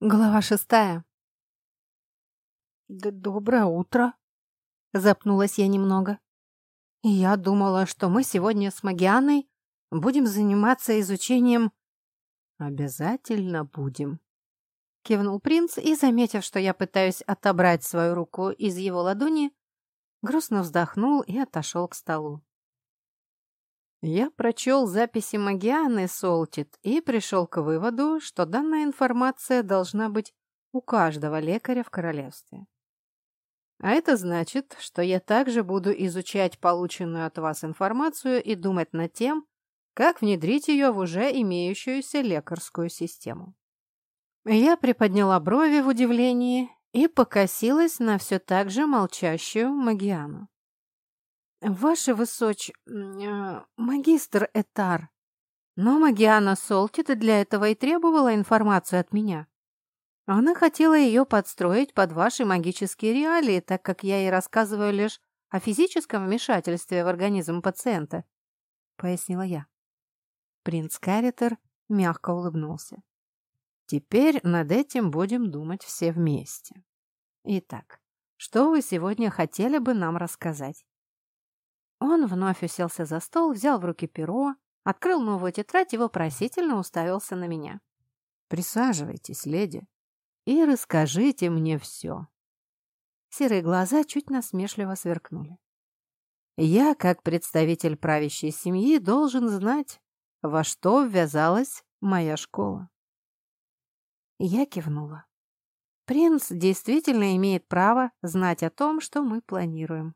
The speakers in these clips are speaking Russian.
Глава шестая. «Доброе утро!» Запнулась я немного. Я думала, что мы сегодня с Магианой будем заниматься изучением... «Обязательно будем!» Кивнул принц и, заметив, что я пытаюсь отобрать свою руку из его ладони, грустно вздохнул и отошел к столу. Я прочел записи Магианы Солтит и пришел к выводу, что данная информация должна быть у каждого лекаря в королевстве. А это значит, что я также буду изучать полученную от вас информацию и думать над тем, как внедрить ее в уже имеющуюся лекарскую систему. Я приподняла брови в удивлении и покосилась на все так же молчащую Магиану. «Ваше высоч... Э, магистр Этар, но Магиана Солтита для этого и требовала информацию от меня. Она хотела ее подстроить под ваши магические реалии, так как я ей рассказываю лишь о физическом вмешательстве в организм пациента», — пояснила я. Принц Каритер мягко улыбнулся. «Теперь над этим будем думать все вместе. Итак, что вы сегодня хотели бы нам рассказать?» Он вновь уселся за стол, взял в руки перо, открыл новую тетрадь и вопросительно уставился на меня. «Присаживайтесь, леди, и расскажите мне все». Серые глаза чуть насмешливо сверкнули. «Я, как представитель правящей семьи, должен знать, во что ввязалась моя школа». Я кивнула. Принц действительно имеет право знать о том, что мы планируем.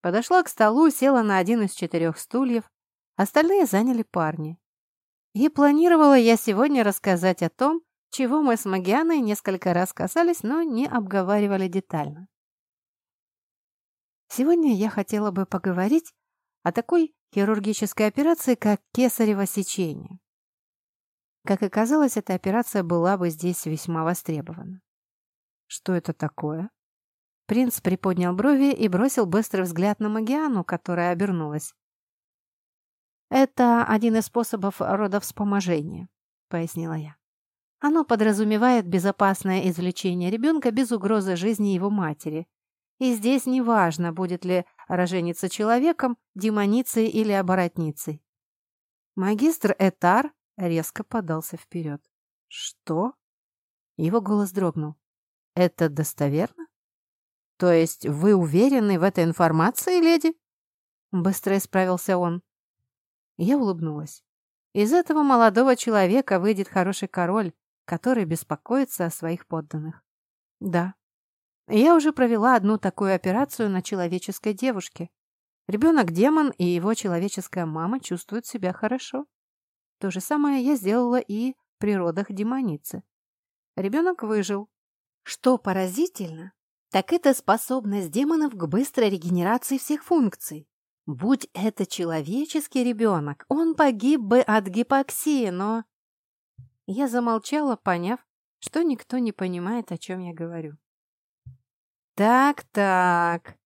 Подошла к столу, села на один из четырех стульев. Остальные заняли парни. И планировала я сегодня рассказать о том, чего мы с Магианой несколько раз касались, но не обговаривали детально. Сегодня я хотела бы поговорить о такой хирургической операции, как кесарево сечение. Как оказалось, эта операция была бы здесь весьма востребована. Что это такое? Принц приподнял брови и бросил быстрый взгляд на Магиану, которая обернулась. «Это один из способов родовспоможения», — пояснила я. «Оно подразумевает безопасное извлечение ребенка без угрозы жизни его матери. И здесь неважно, будет ли роженица человеком, демоницей или оборотницей». Магистр Этар резко подался вперед. «Что?» Его голос дрогнул. «Это достоверно?» «То есть вы уверены в этой информации, леди?» Быстро исправился он. Я улыбнулась. Из этого молодого человека выйдет хороший король, который беспокоится о своих подданных. Да. Я уже провела одну такую операцию на человеческой девушке. Ребенок-демон и его человеческая мама чувствуют себя хорошо. То же самое я сделала и при родах демоницы. Ребенок выжил. Что поразительно, так это способность демонов к быстрой регенерации всех функций. Будь это человеческий ребенок, он погиб бы от гипоксии, но... Я замолчала, поняв, что никто не понимает, о чем я говорю. «Так-так...»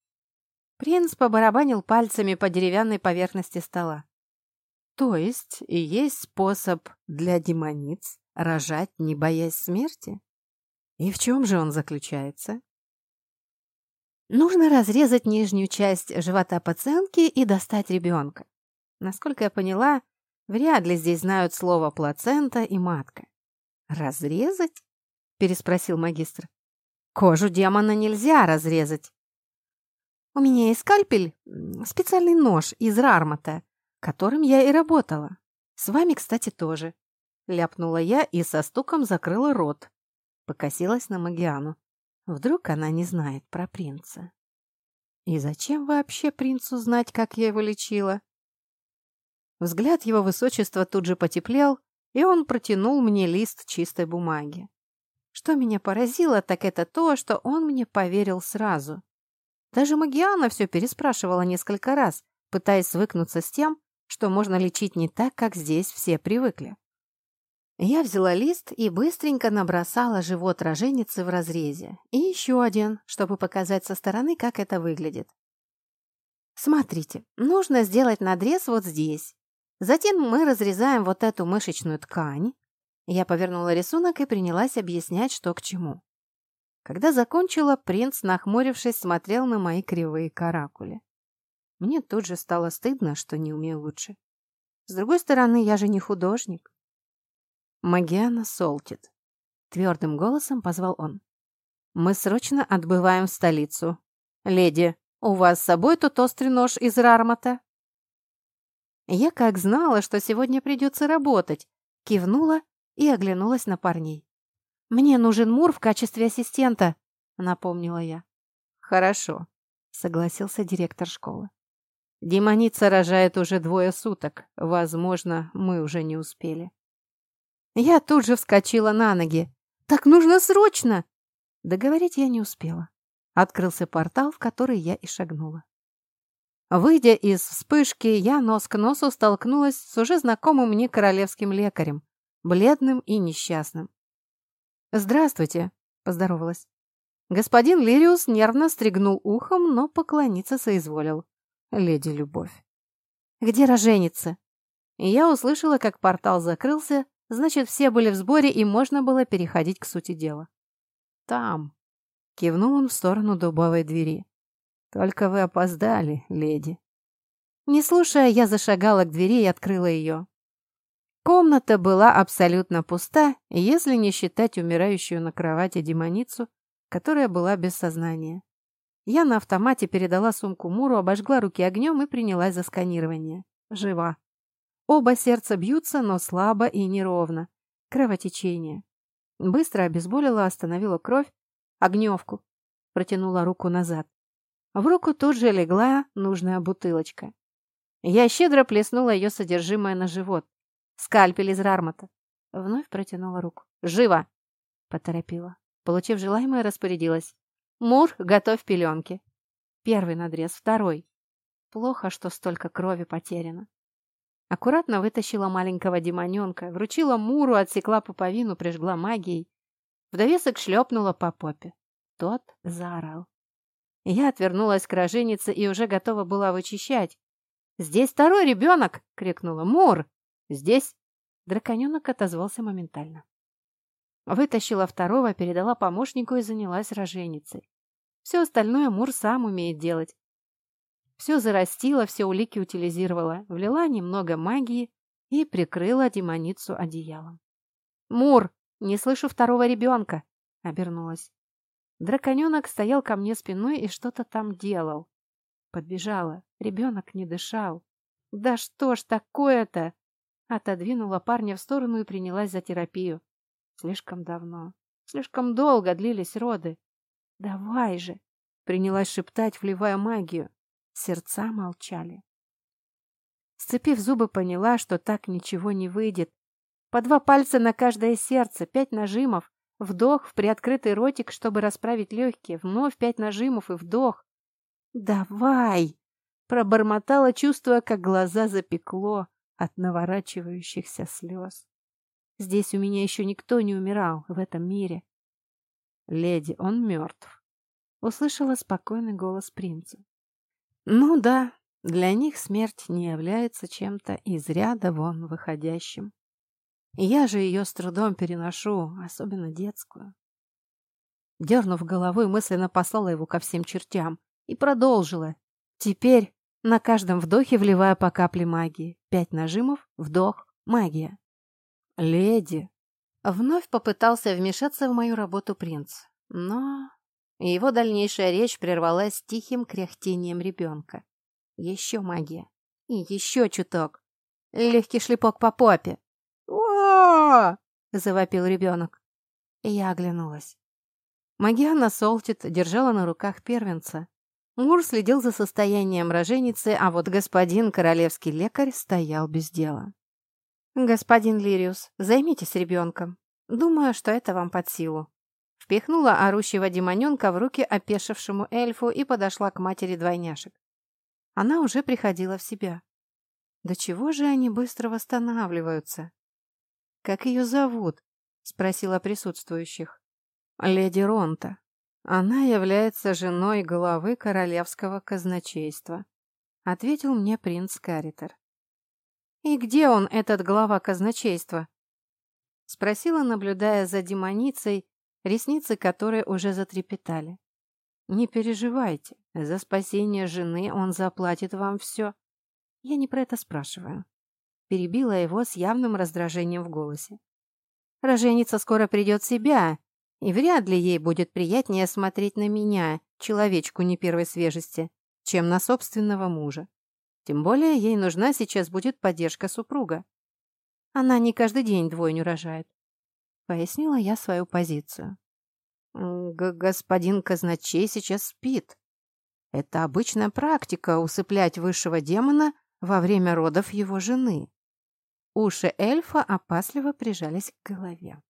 Принц побарабанил пальцами по деревянной поверхности стола. «То есть есть способ для демониц рожать, не боясь смерти? И в чем же он заключается?» Нужно разрезать нижнюю часть живота пациентки и достать ребенка. Насколько я поняла, вряд ли здесь знают слово «плацента» и «матка». «Разрезать?» – переспросил магистр. «Кожу демона нельзя разрезать». «У меня есть скальпель, специальный нож из рармата, которым я и работала. С вами, кстати, тоже». Ляпнула я и со стуком закрыла рот. Покосилась на Магиану. Вдруг она не знает про принца. И зачем вообще принцу знать, как я его лечила? Взгляд его высочества тут же потеплел, и он протянул мне лист чистой бумаги. Что меня поразило, так это то, что он мне поверил сразу. Даже Магиана все переспрашивала несколько раз, пытаясь свыкнуться с тем, что можно лечить не так, как здесь все привыкли. Я взяла лист и быстренько набросала живот роженицы в разрезе. И еще один, чтобы показать со стороны, как это выглядит. Смотрите, нужно сделать надрез вот здесь. Затем мы разрезаем вот эту мышечную ткань. Я повернула рисунок и принялась объяснять, что к чему. Когда закончила, принц, нахмурившись, смотрел на мои кривые каракули. Мне тут же стало стыдно, что не умею лучше. С другой стороны, я же не художник. Магиана Солтит. Твердым голосом позвал он. Мы срочно отбываем в столицу. Леди, у вас с собой тот острый нож из Рармата? Я как знала, что сегодня придется работать, кивнула и оглянулась на парней. «Мне нужен Мур в качестве ассистента», — напомнила я. «Хорошо», — согласился директор школы. «Демоница рожает уже двое суток. Возможно, мы уже не успели». Я тут же вскочила на ноги. «Так нужно срочно!» Договорить я не успела. Открылся портал, в который я и шагнула. Выйдя из вспышки, я нос к носу столкнулась с уже знакомым мне королевским лекарем, бледным и несчастным. «Здравствуйте», — поздоровалась. Господин Лириус нервно стригнул ухом, но поклониться соизволил. Леди Любовь. «Где роженица?» я услышала, как портал закрылся, значит, все были в сборе, и можно было переходить к сути дела. «Там», — кивнул он в сторону дубовой двери. «Только вы опоздали, леди». Не слушая, я зашагала к двери и открыла ее. Комната была абсолютно пуста, если не считать умирающую на кровати демоницу, которая была без сознания. Я на автомате передала сумку Муру, обожгла руки огнем и принялась за сканирование. Жива. Оба сердца бьются, но слабо и неровно. Кровотечение. Быстро обезболила, остановила кровь, огневку. Протянула руку назад. В руку тут же легла нужная бутылочка. Я щедро плеснула ее содержимое на живот. Скальпель из рармата. Вновь протянула руку. «Живо!» — поторопила. Получив желаемое, распорядилась. «Мур, готовь пеленки». Первый надрез, второй. Плохо, что столько крови потеряно. Аккуратно вытащила маленького демоненка, вручила Муру, отсекла пуповину, прижгла магией. В довесок шлепнула по попе. Тот заорал. Я отвернулась к роженице и уже готова была вычищать. «Здесь второй ребенок!» — крикнула. «Мур! Здесь?» Драконенок отозвался моментально. Вытащила второго, передала помощнику и занялась роженицей. Все остальное Мур сам умеет делать. Все зарастила, все улики утилизировала, влила немного магии и прикрыла демоницу одеялом. «Мур, не слышу второго ребенка!» — обернулась. Драконенок стоял ко мне спиной и что-то там делал. Подбежала. Ребенок не дышал. «Да что ж такое-то?» Отодвинула парня в сторону и принялась за терапию. Слишком давно, слишком долго длились роды. «Давай же!» — принялась шептать, вливая магию. Сердца молчали. Сцепив зубы, поняла, что так ничего не выйдет. По два пальца на каждое сердце, пять нажимов, вдох в приоткрытый ротик, чтобы расправить легкие, вновь пять нажимов и вдох. «Давай!» — пробормотала, чувствуя, как глаза запекло от наворачивающихся слез. Здесь у меня еще никто не умирал в этом мире. «Леди, он мертв», — услышала спокойный голос принца. Ну да, для них смерть не является чем-то из ряда вон выходящим. Я же ее с трудом переношу, особенно детскую. Дернув головой, мысленно послала его ко всем чертям и продолжила. Теперь на каждом вдохе вливая по капле магии. Пять нажимов, вдох, магия. «Леди!» Вновь попытался вмешаться в мою работу принц, но и его дальнейшая речь прервалась тихим кряхтением ребенка. Еще магия. И еще чуток. Легкий шлепок по попе. о завопил ребенок. И я оглянулась. Магиана Солтит держала на руках первенца. Мур следил за состоянием роженицы, а вот господин королевский лекарь стоял без дела. «Господин Лириус, займитесь ребенком. Думаю, что это вам под силу», Впихнула орущего демоненка в руки опешившему эльфу и подошла к матери двойняшек. Она уже приходила в себя. Да чего же они быстро восстанавливаются? «Как ее зовут?» — спросила присутствующих. «Леди Ронта. Она является женой главы королевского казначейства», — ответил мне принц Каритер. «И где он, этот глава казначейства?» Спросила, наблюдая за демоницей, ресницы которой уже затрепетали. «Не переживайте, за спасение жены он заплатит вам все». «Я не про это спрашиваю», — перебила его с явным раздражением в голосе. «Роженица скоро придет в себя, и вряд ли ей будет приятнее смотреть на меня, человечку не первой свежести, чем на собственного мужа. Тем более ей нужна сейчас будет поддержка супруга. Она не каждый день двойню рожает. Пояснила я свою позицию. Г господин казначей сейчас спит. Это обычная практика усыплять высшего демона во время родов его жены. Уши эльфа опасливо прижались к голове.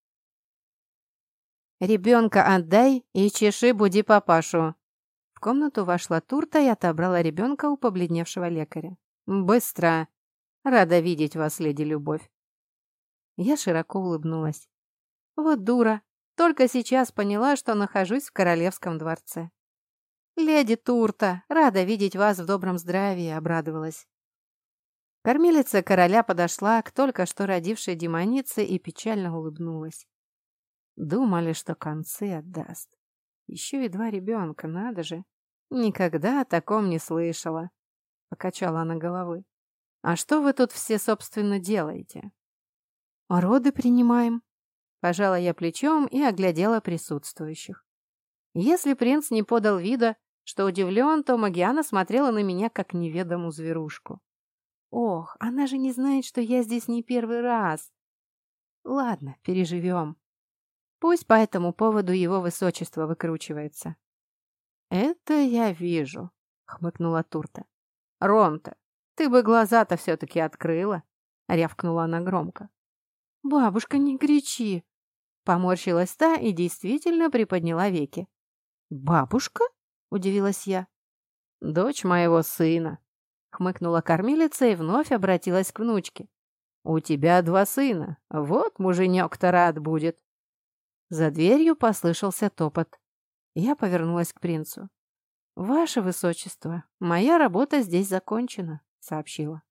«Ребенка отдай и чеши буди папашу!» В комнату вошла Турта и отобрала ребенка у побледневшего лекаря. «Быстро! Рада видеть вас, леди Любовь!» Я широко улыбнулась. Вот дура. Только сейчас поняла, что нахожусь в королевском дворце. «Леди Турта, рада видеть вас в добром здравии», — обрадовалась. Кормилица короля подошла к только что родившей демонице и печально улыбнулась. Думали, что концы отдаст. Еще и два ребенка, надо же. Никогда о таком не слышала. Покачала она головой. А что вы тут все, собственно, делаете? Роды принимаем, Пожала я плечом и оглядела присутствующих. Если принц не подал вида, что удивлен, то Магиана смотрела на меня, как неведомую зверушку. Ох, она же не знает, что я здесь не первый раз. Ладно, переживем. Пусть по этому поводу его высочество выкручивается. Это я вижу, хмыкнула Турта. Ронта, ты бы глаза-то все-таки открыла, рявкнула она громко. Бабушка, не кричи, Поморщилась та и действительно приподняла веки. «Бабушка?» — удивилась я. «Дочь моего сына», — хмыкнула кормилица и вновь обратилась к внучке. «У тебя два сына. Вот муженек-то рад будет». За дверью послышался топот. Я повернулась к принцу. «Ваше высочество, моя работа здесь закончена», — сообщила.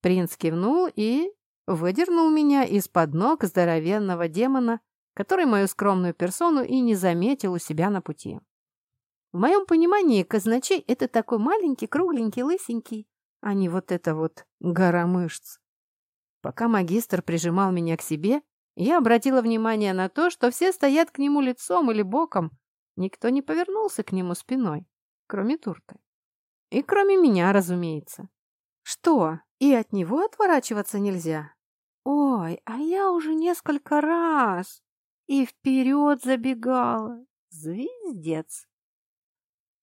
Принц кивнул и выдернул меня из-под ног здоровенного демона, который мою скромную персону и не заметил у себя на пути. В моем понимании казначей — это такой маленький, кругленький, лысенький, а не вот это вот гора мышц. Пока магистр прижимал меня к себе, я обратила внимание на то, что все стоят к нему лицом или боком, никто не повернулся к нему спиной, кроме Турты. И кроме меня, разумеется. Что, и от него отворачиваться нельзя? Ой, а я уже несколько раз и вперед забегала. Звездец.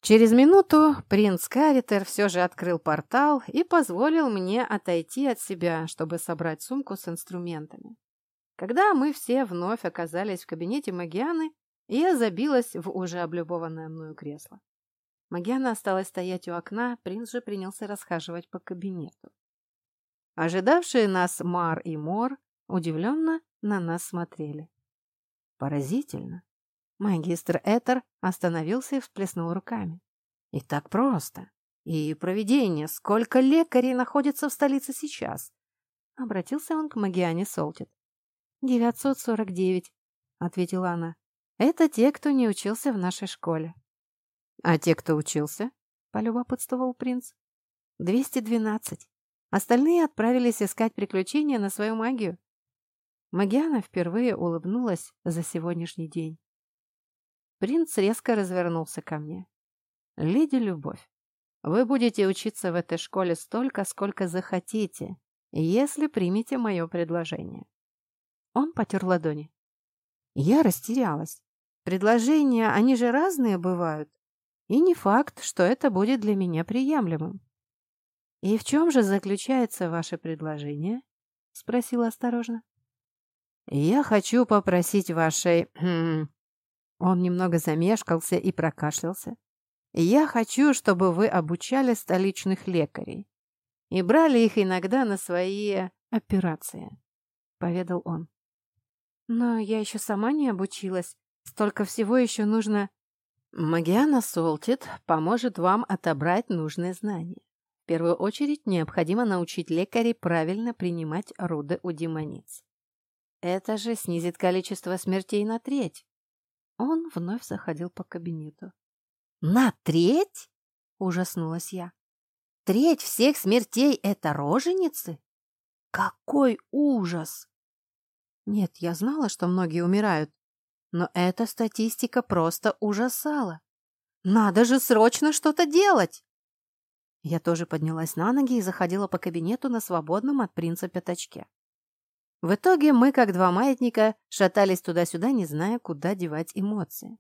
Через минуту принц Каритер все же открыл портал и позволил мне отойти от себя, чтобы собрать сумку с инструментами. Когда мы все вновь оказались в кабинете Магианы, я забилась в уже облюбованное мною кресло. Магиана осталась стоять у окна, принц же принялся расхаживать по кабинету. Ожидавшие нас Мар и Мор удивленно на нас смотрели. Поразительно. Магистр Этер остановился и всплеснул руками. И так просто. И проведение. Сколько лекарей находится в столице сейчас? Обратился он к Магиане Солтит. «Девятьсот сорок девять», — ответила она. «Это те, кто не учился в нашей школе». «А те, кто учился?» — полюбопытствовал принц. «Двести двенадцать». Остальные отправились искать приключения на свою магию. Магиана впервые улыбнулась за сегодняшний день. Принц резко развернулся ко мне. «Леди Любовь, вы будете учиться в этой школе столько, сколько захотите, если примете мое предложение». Он потер ладони. Я растерялась. Предложения, они же разные бывают. И не факт, что это будет для меня приемлемым. «И в чем же заключается ваше предложение?» — спросила осторожно. «Я хочу попросить вашей...» Он немного замешкался и прокашлялся. «Я хочу, чтобы вы обучали столичных лекарей и брали их иногда на свои операции», — поведал он. «Но я еще сама не обучилась. Столько всего еще нужно...» «Магиана Солтит поможет вам отобрать нужные знания. Первую очередь необходимо научить лекарей правильно принимать роды у демониц. Это же снизит количество смертей на треть. Он вновь заходил по кабинету. «На треть?» — ужаснулась я. «Треть всех смертей — это роженицы? Какой ужас!» Нет, я знала, что многие умирают, но эта статистика просто ужасала. Надо же срочно что-то делать! Я тоже поднялась на ноги и заходила по кабинету на свободном от принца пятачке. В итоге мы, как два маятника, шатались туда-сюда, не зная, куда девать эмоции.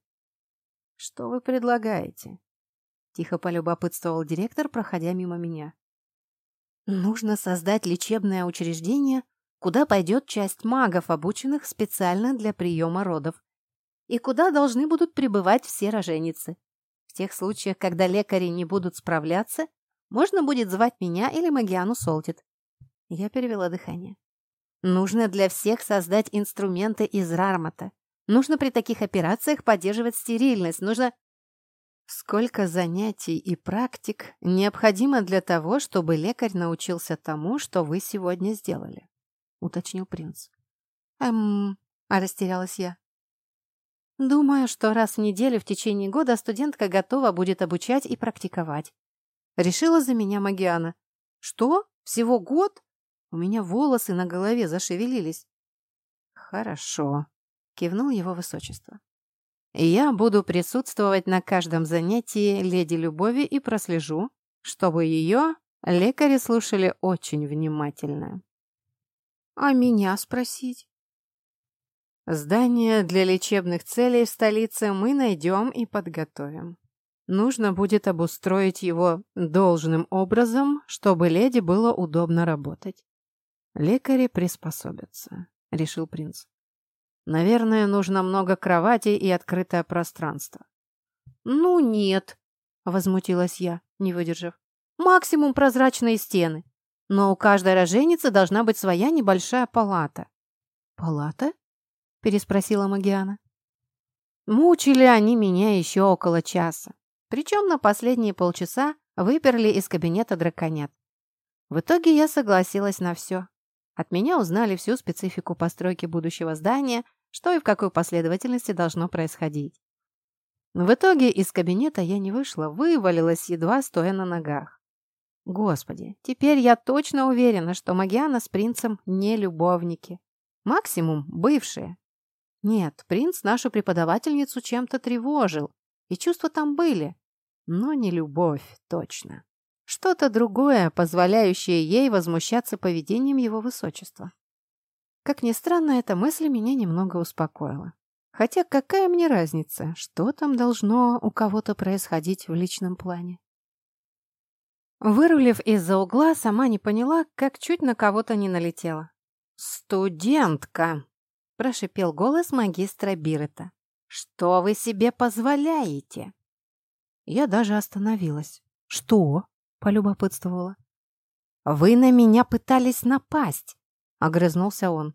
«Что вы предлагаете?» — тихо полюбопытствовал директор, проходя мимо меня. «Нужно создать лечебное учреждение, куда пойдет часть магов, обученных специально для приема родов, и куда должны будут прибывать все роженицы. В тех случаях, когда лекари не будут справляться, можно будет звать меня или Магиану Солтит. Я перевела дыхание. Нужно для всех создать инструменты из рармата. Нужно при таких операциях поддерживать стерильность. Нужно... Сколько занятий и практик необходимо для того, чтобы лекарь научился тому, что вы сегодня сделали? Уточнил принц. Эм, а растерялась я. Думаю, что раз в неделю в течение года студентка готова будет обучать и практиковать. Решила за меня Магиана. Что? Всего год? У меня волосы на голове зашевелились. «Хорошо», — кивнул его высочество. «Я буду присутствовать на каждом занятии леди Любови и прослежу, чтобы ее лекари слушали очень внимательно». «А меня спросить?» «Здание для лечебных целей в столице мы найдем и подготовим. Нужно будет обустроить его должным образом, чтобы леди было удобно работать. «Лекари приспособятся», — решил принц. «Наверное, нужно много кроватей и открытое пространство». «Ну нет», — возмутилась я, не выдержав. «Максимум прозрачные стены. Но у каждой роженицы должна быть своя небольшая палата». «Палата?» — переспросила Магиана. Мучили они меня еще около часа. Причем на последние полчаса выперли из кабинета драконят. В итоге я согласилась на все. От меня узнали всю специфику постройки будущего здания, что и в какой последовательности должно происходить. В итоге из кабинета я не вышла, вывалилась, едва стоя на ногах. Господи, теперь я точно уверена, что Магиана с принцем не любовники. Максимум бывшие. Нет, принц нашу преподавательницу чем-то тревожил, и чувства там были, но не любовь, точно. Что-то другое, позволяющее ей возмущаться поведением его высочества. Как ни странно, эта мысль меня немного успокоила. Хотя какая мне разница, что там должно у кого-то происходить в личном плане? Вырулив из-за угла, сама не поняла, как чуть на кого-то не налетела. «Студентка!» – прошипел голос магистра Бирета. «Что вы себе позволяете?» Я даже остановилась. «Что?» полюбопытствовала. «Вы на меня пытались напасть!» — огрызнулся он.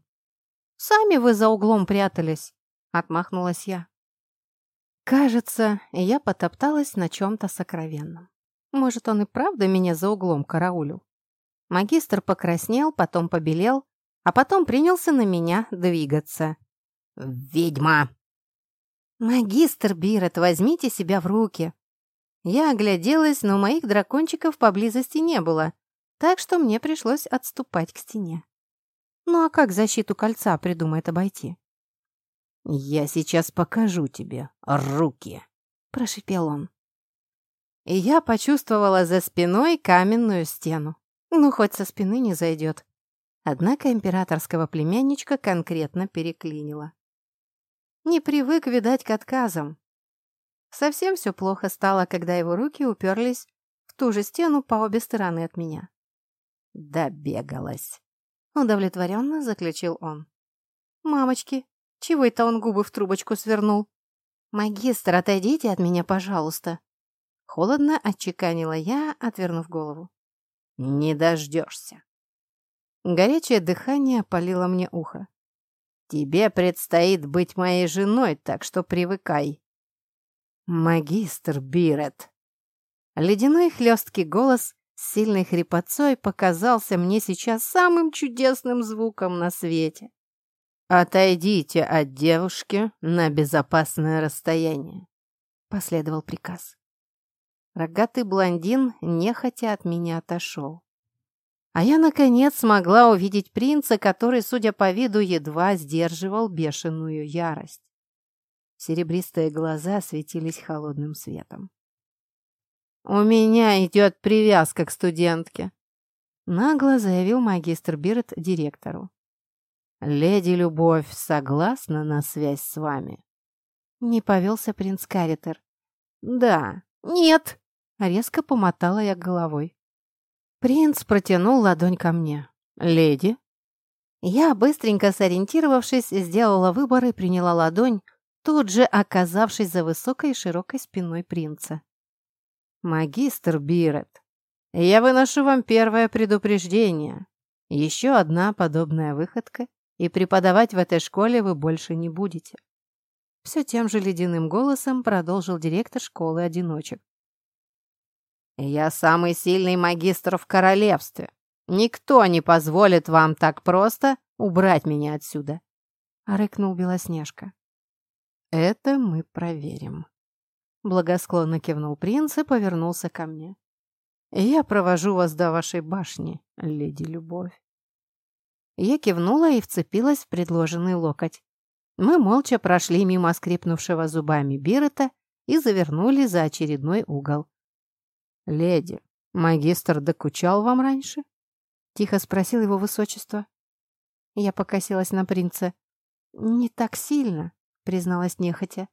«Сами вы за углом прятались!» — отмахнулась я. Кажется, я потопталась на чем-то сокровенном. Может, он и правда меня за углом караулил. Магистр покраснел, потом побелел, а потом принялся на меня двигаться. «Ведьма!» «Магистр Бирет, возьмите себя в руки!» Я огляделась, но моих дракончиков поблизости не было, так что мне пришлось отступать к стене. Ну а как защиту кольца придумает обойти? «Я сейчас покажу тебе руки», — прошипел он. И я почувствовала за спиной каменную стену. Ну, хоть со спины не зайдет. Однако императорского племянничка конкретно переклинило. Не привык, видать, к отказам. Совсем все плохо стало, когда его руки уперлись в ту же стену по обе стороны от меня. «Добегалась», — удовлетворенно заключил он. «Мамочки, чего это он губы в трубочку свернул?» «Магистр, отойдите от меня, пожалуйста!» Холодно отчеканила я, отвернув голову. «Не дождешься!» Горячее дыхание опалило мне ухо. «Тебе предстоит быть моей женой, так что привыкай!» «Магистр Бирет!» Ледяной хлесткий голос с сильной хрипотцой показался мне сейчас самым чудесным звуком на свете. «Отойдите от девушки на безопасное расстояние», — последовал приказ. Рогатый блондин нехотя от меня отошел. А я, наконец, смогла увидеть принца, который, судя по виду, едва сдерживал бешеную ярость. Серебристые глаза светились холодным светом. «У меня идет привязка к студентке», — нагло заявил магистр Бирет директору. «Леди Любовь согласна на связь с вами?» Не повелся принц Каритер. «Да, нет!» — резко помотала я головой. Принц протянул ладонь ко мне. «Леди?» Я, быстренько сориентировавшись, сделала выбор и приняла ладонь, тут же оказавшись за высокой и широкой спиной принца. «Магистр Бирет, я выношу вам первое предупреждение. Еще одна подобная выходка, и преподавать в этой школе вы больше не будете». Все тем же ледяным голосом продолжил директор школы-одиночек. «Я самый сильный магистр в королевстве. Никто не позволит вам так просто убрать меня отсюда», — рыкнул Белоснежка. «Это мы проверим». Благосклонно кивнул принц и повернулся ко мне. «Я провожу вас до вашей башни, леди Любовь». Я кивнула и вцепилась в предложенный локоть. Мы молча прошли мимо скрипнувшего зубами Бирета и завернули за очередной угол. «Леди, магистр докучал вам раньше?» — тихо спросил его высочество. Я покосилась на принца. «Не так сильно», — призналась нехотя.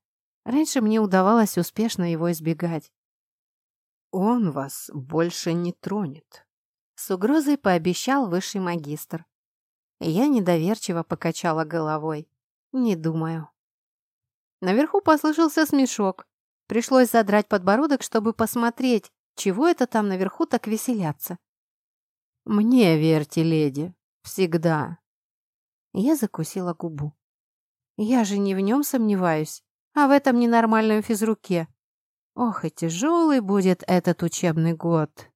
«Раньше мне удавалось успешно его избегать». «Он вас больше не тронет», — с угрозой пообещал высший магистр. Я недоверчиво покачала головой. «Не думаю». Наверху послышался смешок. Пришлось задрать подбородок, чтобы посмотреть, чего это там наверху так веселятся? Мне верьте, леди, всегда. Я закусила губу. Я же не в нем сомневаюсь, а в этом ненормальном физруке. Ох, и тяжелый будет этот учебный год.